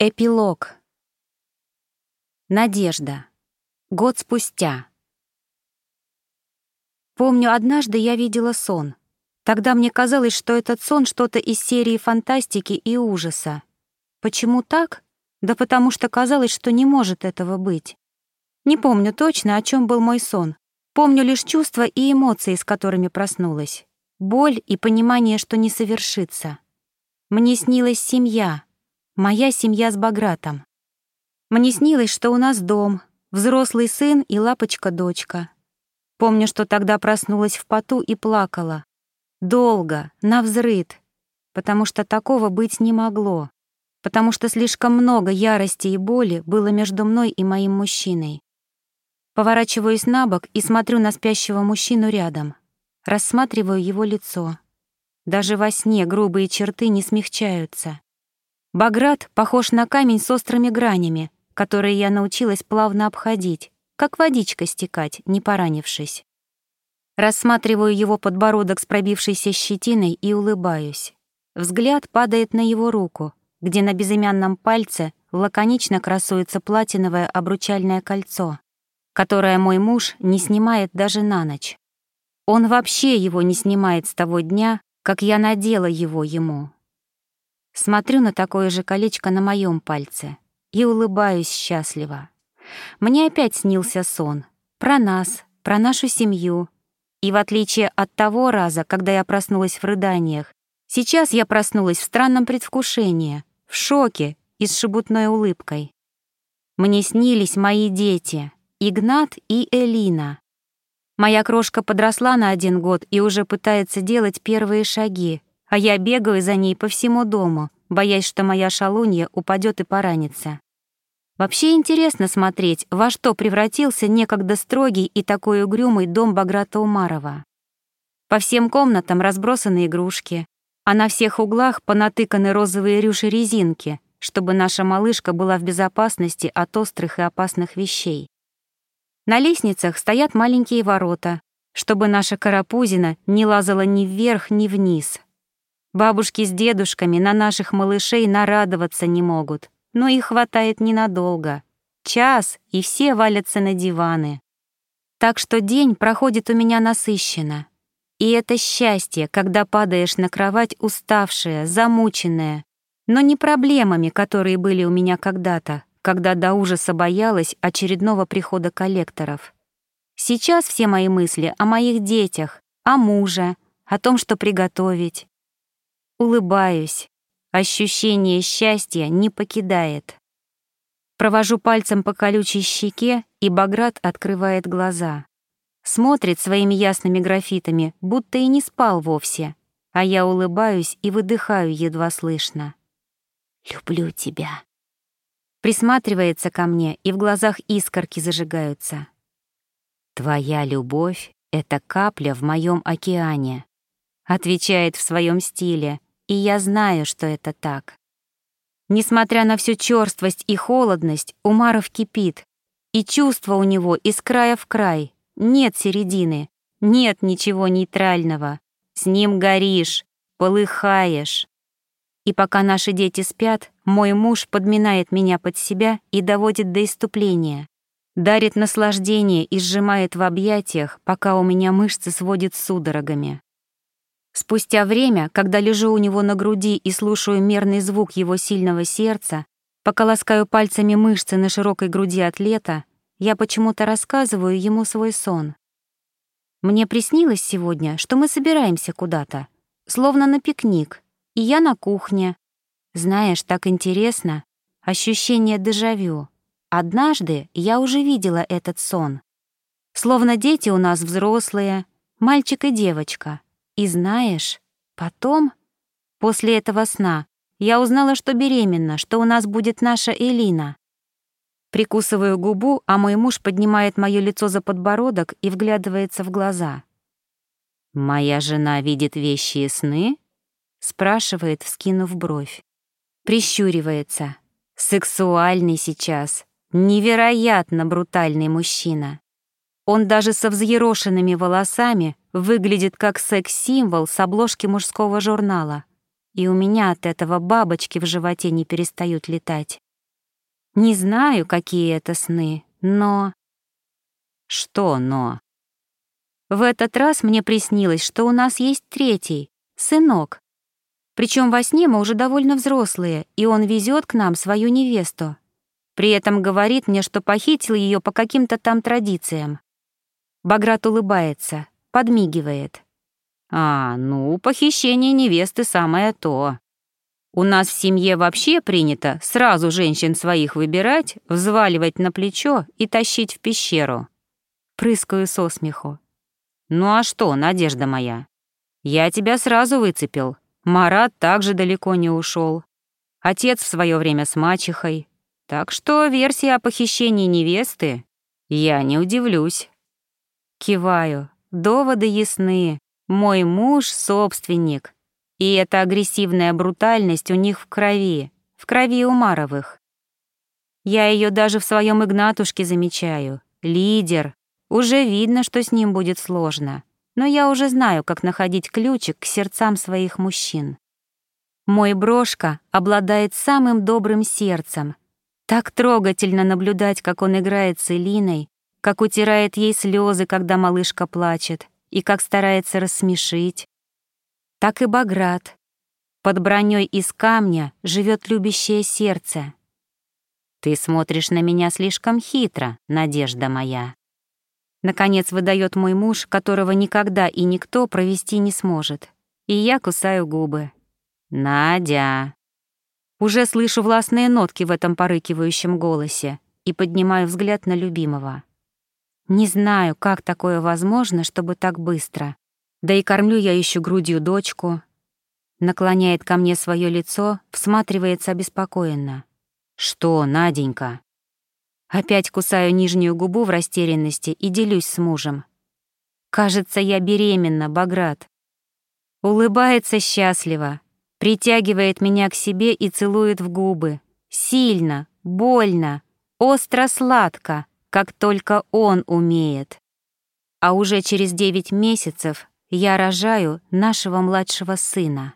Эпилог. Надежда. Год спустя. Помню, однажды я видела сон. Тогда мне казалось, что этот сон что-то из серии фантастики и ужаса. Почему так? Да потому что казалось, что не может этого быть. Не помню точно, о чем был мой сон. Помню лишь чувства и эмоции, с которыми проснулась. Боль и понимание, что не совершится. Мне снилась семья, Моя семья с Багратом. Мне снилось, что у нас дом, взрослый сын и лапочка-дочка. Помню, что тогда проснулась в поту и плакала. Долго, навзрыд, потому что такого быть не могло, потому что слишком много ярости и боли было между мной и моим мужчиной. Поворачиваюсь на бок и смотрю на спящего мужчину рядом. Рассматриваю его лицо. Даже во сне грубые черты не смягчаются. Баграт похож на камень с острыми гранями, которые я научилась плавно обходить, как водичка стекать, не поранившись. Рассматриваю его подбородок с пробившейся щетиной и улыбаюсь. Взгляд падает на его руку, где на безымянном пальце лаконично красуется платиновое обручальное кольцо, которое мой муж не снимает даже на ночь. Он вообще его не снимает с того дня, как я надела его ему. Смотрю на такое же колечко на моем пальце и улыбаюсь счастливо. Мне опять снился сон. Про нас, про нашу семью. И в отличие от того раза, когда я проснулась в рыданиях, сейчас я проснулась в странном предвкушении, в шоке и с шебутной улыбкой. Мне снились мои дети, Игнат и Элина. Моя крошка подросла на один год и уже пытается делать первые шаги, а я бегаю за ней по всему дому, боясь, что моя шалунья упадет и поранится. Вообще интересно смотреть, во что превратился некогда строгий и такой угрюмый дом Баграта Умарова. По всем комнатам разбросаны игрушки, а на всех углах понатыканы розовые рюши-резинки, чтобы наша малышка была в безопасности от острых и опасных вещей. На лестницах стоят маленькие ворота, чтобы наша карапузина не лазала ни вверх, ни вниз, Бабушки с дедушками на наших малышей нарадоваться не могут, но их хватает ненадолго. Час, и все валятся на диваны. Так что день проходит у меня насыщенно. И это счастье, когда падаешь на кровать уставшая, замученная, но не проблемами, которые были у меня когда-то, когда до ужаса боялась очередного прихода коллекторов. Сейчас все мои мысли о моих детях, о муже, о том, что приготовить. Улыбаюсь. Ощущение счастья не покидает. Провожу пальцем по колючей щеке, и Баграт открывает глаза. Смотрит своими ясными графитами, будто и не спал вовсе, а я улыбаюсь и выдыхаю едва слышно. «Люблю тебя». Присматривается ко мне, и в глазах искорки зажигаются. «Твоя любовь — это капля в моем океане», — отвечает в своем стиле, и я знаю, что это так. Несмотря на всю черствость и холодность, Умаров кипит, и чувство у него из края в край, нет середины, нет ничего нейтрального. С ним горишь, полыхаешь. И пока наши дети спят, мой муж подминает меня под себя и доводит до иступления. Дарит наслаждение и сжимает в объятиях, пока у меня мышцы сводит судорогами. Спустя время, когда лежу у него на груди и слушаю мерный звук его сильного сердца, пока ласкаю пальцами мышцы на широкой груди атлета, я почему-то рассказываю ему свой сон. Мне приснилось сегодня, что мы собираемся куда-то, словно на пикник, и я на кухне. Знаешь, так интересно, ощущение дежавю. Однажды я уже видела этот сон. Словно дети у нас взрослые, мальчик и девочка — и знаешь, потом, после этого сна, я узнала, что беременна, что у нас будет наша Элина. Прикусываю губу, а мой муж поднимает моё лицо за подбородок и вглядывается в глаза. «Моя жена видит вещи и сны?» — спрашивает, вскинув бровь. Прищуривается. Сексуальный сейчас. Невероятно брутальный мужчина. Он даже со взъерошенными волосами выглядит как секс-символ с обложки мужского журнала. И у меня от этого бабочки в животе не перестают летать. Не знаю, какие это сны, но... Что «но»? В этот раз мне приснилось, что у нас есть третий, сынок. Причем во сне мы уже довольно взрослые, и он везет к нам свою невесту. При этом говорит мне, что похитил ее по каким-то там традициям. Баграт улыбается, подмигивает. «А, ну, похищение невесты самое то. У нас в семье вообще принято сразу женщин своих выбирать, взваливать на плечо и тащить в пещеру». Прыскаю со смеху. «Ну а что, Надежда моя? Я тебя сразу выцепил. Марат также далеко не ушел. Отец в свое время с мачехой. Так что версия о похищении невесты я не удивлюсь. Киваю. Доводы ясны. Мой муж — собственник. И эта агрессивная брутальность у них в крови, в крови Умаровых. Я ее даже в своем Игнатушке замечаю. Лидер. Уже видно, что с ним будет сложно. Но я уже знаю, как находить ключик к сердцам своих мужчин. Мой брошка обладает самым добрым сердцем, так трогательно наблюдать, как он играет с Элиной, как утирает ей слезы, когда малышка плачет, и как старается рассмешить. Так и Баграт. Под броней из камня живет любящее сердце. Ты смотришь на меня слишком хитро, надежда моя. Наконец выдает мой муж, которого никогда и никто провести не сможет. И я кусаю губы. Надя. Уже слышу властные нотки в этом порыкивающем голосе и поднимаю взгляд на любимого. Не знаю, как такое возможно, чтобы так быстро. Да и кормлю я еще грудью дочку. Наклоняет ко мне свое лицо, всматривается обеспокоенно. «Что, Наденька?» Опять кусаю нижнюю губу в растерянности и делюсь с мужем. «Кажется, я беременна, Баграт». Улыбается счастливо, притягивает меня к себе и целует в губы. Сильно, больно, остро-сладко, как только он умеет. А уже через девять месяцев я рожаю нашего младшего сына.